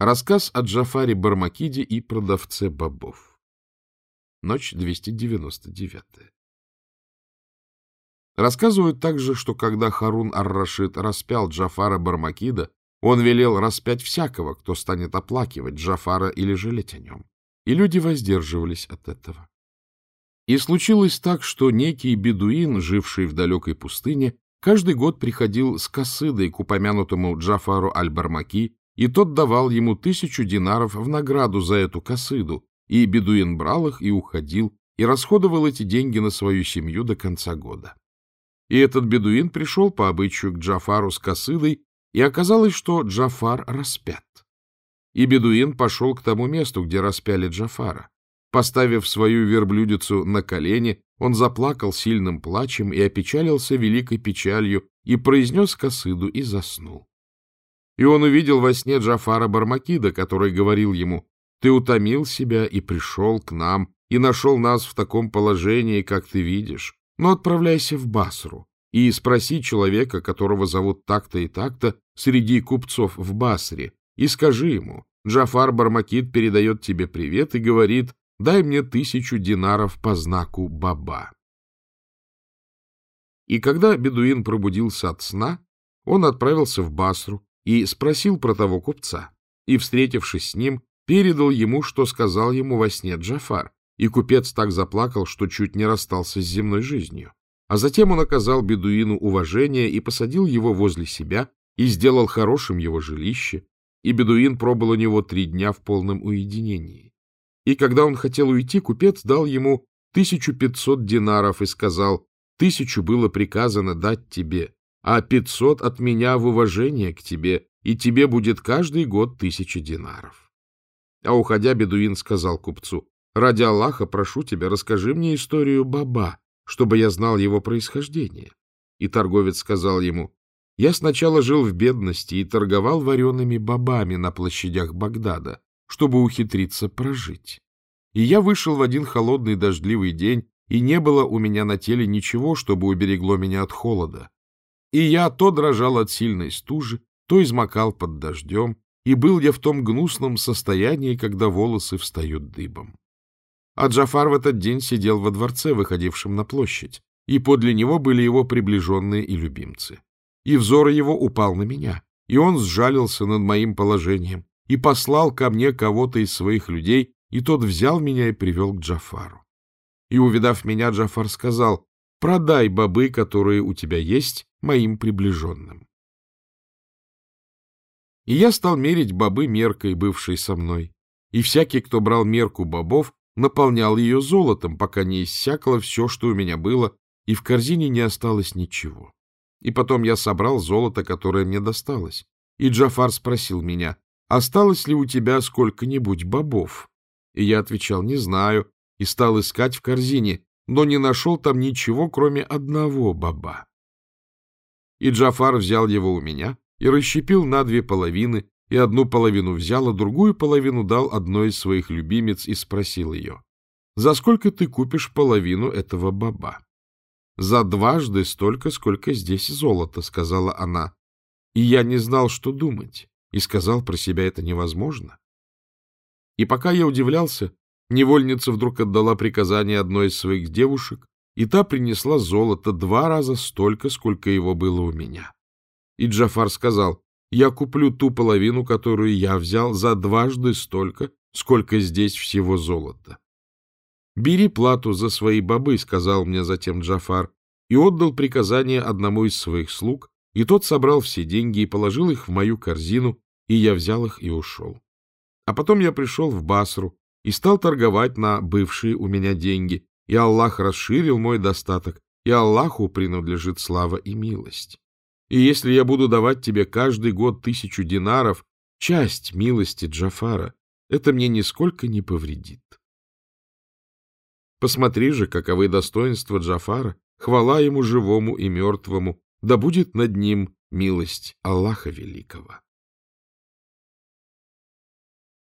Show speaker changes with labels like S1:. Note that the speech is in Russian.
S1: Рассказ о Джафаре Бармакиде и продавце бобов. Ночь 299. Рассказывают также, что когда Харун ар-Рашид распял Джафара Бармакида, он велел распять всякого, кто станет оплакивать Джафара или жалеть о нем. И люди воздерживались от этого. И случилось так, что некий бедуин, живший в далекой пустыне, каждый год приходил с косыдой к упомянутому Джафару аль-Бармаки и тот давал ему тысячу динаров в награду за эту косыду, и бедуин брал их и уходил, и расходовал эти деньги на свою семью до конца года. И этот бедуин пришел по обычаю к Джафару с косыдой, и оказалось, что Джафар распят. И бедуин пошел к тому месту, где распяли Джафара. Поставив свою верблюдицу на колени, он заплакал сильным плачем и опечалился великой печалью, и произнес косыду и заснул. И он увидел во сне Джафара Бармакида, который говорил ему, «Ты утомил себя и пришел к нам, и нашел нас в таком положении, как ты видишь. Но отправляйся в Басру и спроси человека, которого зовут так-то и так-то, среди купцов в Басре, и скажи ему, Джафар Бармакид передает тебе привет и говорит, дай мне тысячу динаров по знаку Баба. И когда бедуин пробудился от сна, он отправился в Басру, и спросил про того купца, и, встретившись с ним, передал ему, что сказал ему во сне Джафар, и купец так заплакал, что чуть не расстался с земной жизнью. А затем он оказал бедуину уважение и посадил его возле себя, и сделал хорошим его жилище, и бедуин пробыл у него три дня в полном уединении. И когда он хотел уйти, купец дал ему тысячу пятьсот динаров и сказал, «Тысячу было приказано дать тебе, а пятьсот от меня в уважение к тебе, и тебе будет каждый год тысяча динаров. А уходя, бедуин сказал купцу, «Ради Аллаха, прошу тебя, расскажи мне историю Баба, чтобы я знал его происхождение». И торговец сказал ему, «Я сначала жил в бедности и торговал вареными бобами на площадях Багдада, чтобы ухитриться прожить. И я вышел в один холодный дождливый день, и не было у меня на теле ничего, чтобы уберегло меня от холода. И я то дрожал от сильной стужи, то измокал под дождем, и был я в том гнусном состоянии, когда волосы встают дыбом. А Джафар в этот день сидел во дворце, выходившем на площадь, и подле него были его приближенные и любимцы. И взор его упал на меня, и он сжалился над моим положением, и послал ко мне кого-то из своих людей, и тот взял меня и привел к Джафару. И, увидав меня, Джафар сказал, «Продай бобы, которые у тебя есть, моим приближенным. И я стал мерить бобы меркой, бывшей со мной. И всякий, кто брал мерку бобов, наполнял ее золотом, пока не иссякло все, что у меня было, и в корзине не осталось ничего. И потом я собрал золото, которое мне досталось. И Джафар спросил меня, осталось ли у тебя сколько-нибудь бобов? И я отвечал, не знаю, и стал искать в корзине, но не нашел там ничего, кроме одного боба. И Джафар взял его у меня и расщепил на две половины, и одну половину взял, а другую половину дал одной из своих любимец и спросил ее, «За сколько ты купишь половину этого баба?» «За дважды столько, сколько здесь золота», — сказала она. И я не знал, что думать, и сказал про себя это невозможно. И пока я удивлялся, невольница вдруг отдала приказание одной из своих девушек, и та принесла золото два раза столько, сколько его было у меня. И Джафар сказал, я куплю ту половину, которую я взял, за дважды столько, сколько здесь всего золота. «Бери плату за свои бобы», — сказал мне затем Джафар, и отдал приказание одному из своих слуг, и тот собрал все деньги и положил их в мою корзину, и я взял их и ушел. А потом я пришел в Басру и стал торговать на бывшие у меня деньги, и Аллах расширил мой достаток, и Аллаху принадлежит слава и милость. И если я буду давать тебе каждый год тысячу динаров, часть милости Джафара, это мне нисколько не повредит. Посмотри же, каковы достоинства Джафара, хвала ему живому и мертвому, да будет над ним милость Аллаха Великого.